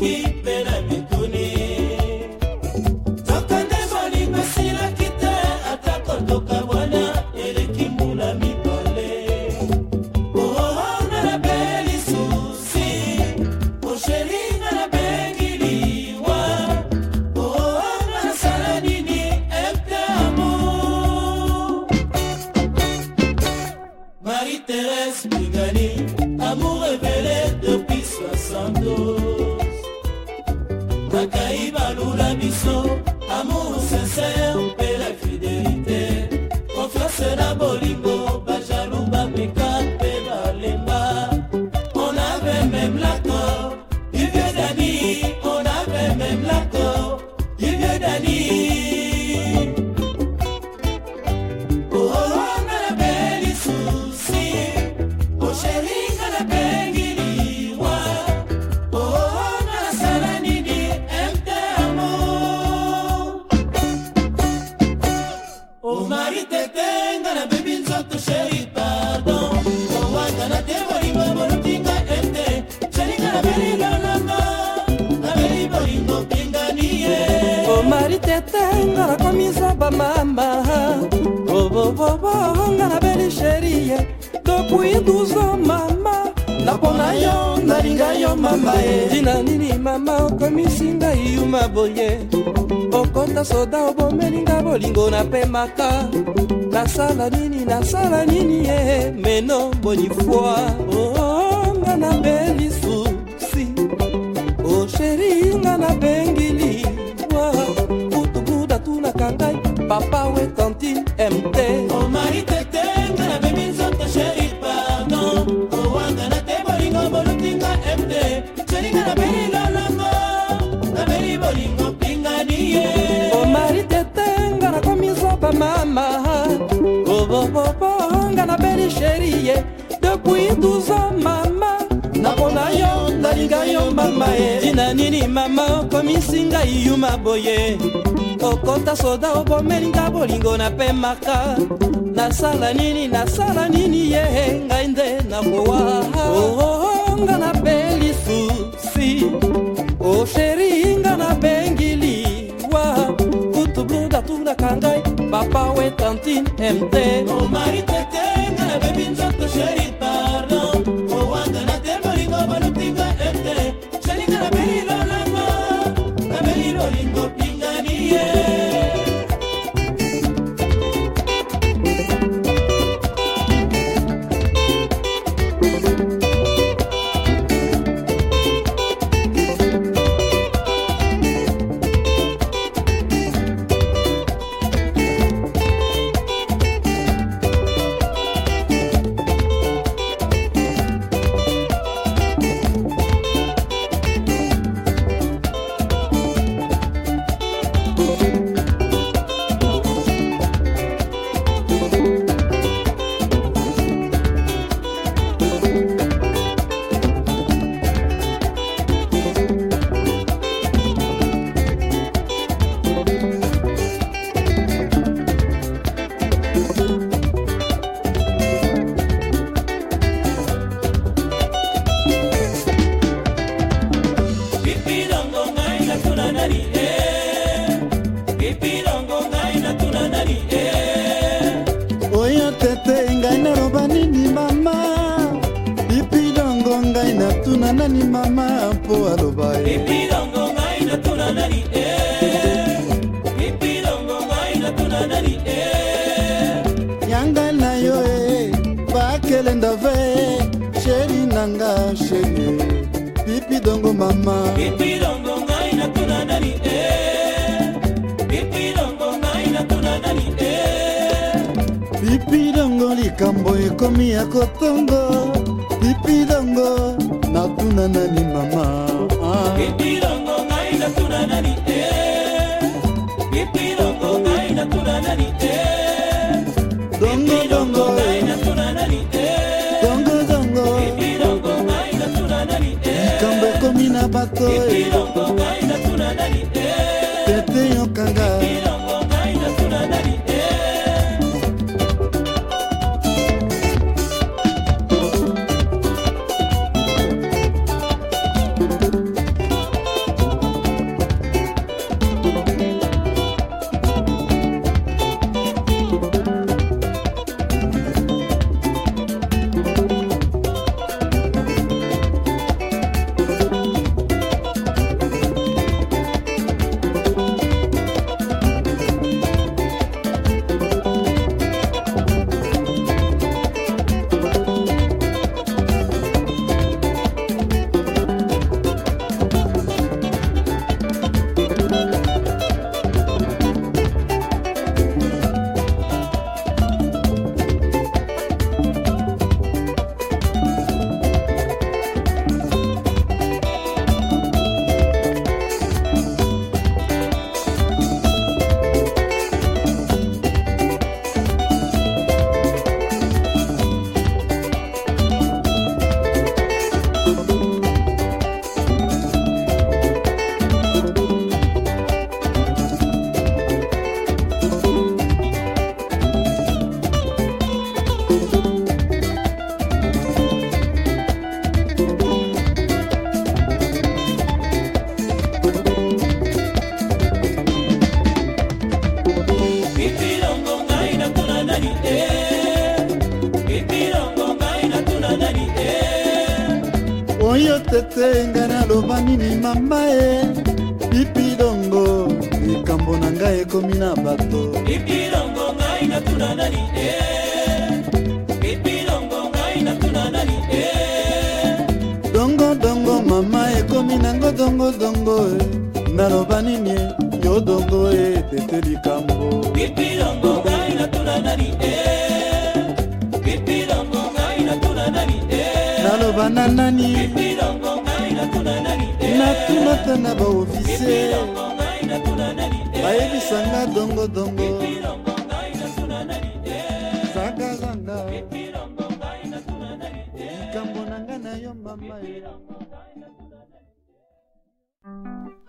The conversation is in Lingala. aqui. nga nakomisa bamama bobobobo nga nabeli sherie depuis 12 ans mama napona yo nalinga yo mama ye tina nini mama okomisi ngai yuma boye okota soda obomelinga bolingo napemaka nasala nini nasala nini ye meno bonifoi oo nga nabeli susi o sheri nga nabengili eduza mama napona yo nalinga yo mama e ntina nini mama okomisi ngai yuma boye okota soda obomelinga bolingo napemaka nasala nini nasala nini ye ngai nde nakowa oonga oh, oh, oh, nape lisusi osheri nga nabengi liwa kutubludatundaka ngai papa wetantine mt oh, Domingo. natuna nani mama mpo aloba epilongo ngai natuna nani epilongo ngai natuna nani yanga na yo e bakelenda ve sheri nanga sheri pipidongo mama pipidongo ngai natuna nani pipidongo ngai natuna nani pipidongo likambo ekomi ya kotongo pipidongo natuna nani mama bipilongo ah. ngai natuna nani te bipilongo ngai natuna nani nani te ebilongo ngai natuna nani te oyo tete ngai naloba nini mama e bipidongo likambo na ngai ekomi na bato bipidongo ngai natuna nani te bipidongo ngai natuna nani te dongo dongo mama ekomi nango dongo dongo e. naloba nini yo dongo e tete likambo bipidongo natuna nani bibilango ngai natuna nani naloba na nani bibilango ngai natuna nani natunata na baofisie bayebisanga dongodongo zangazanga likambo na ngai na yo mama e.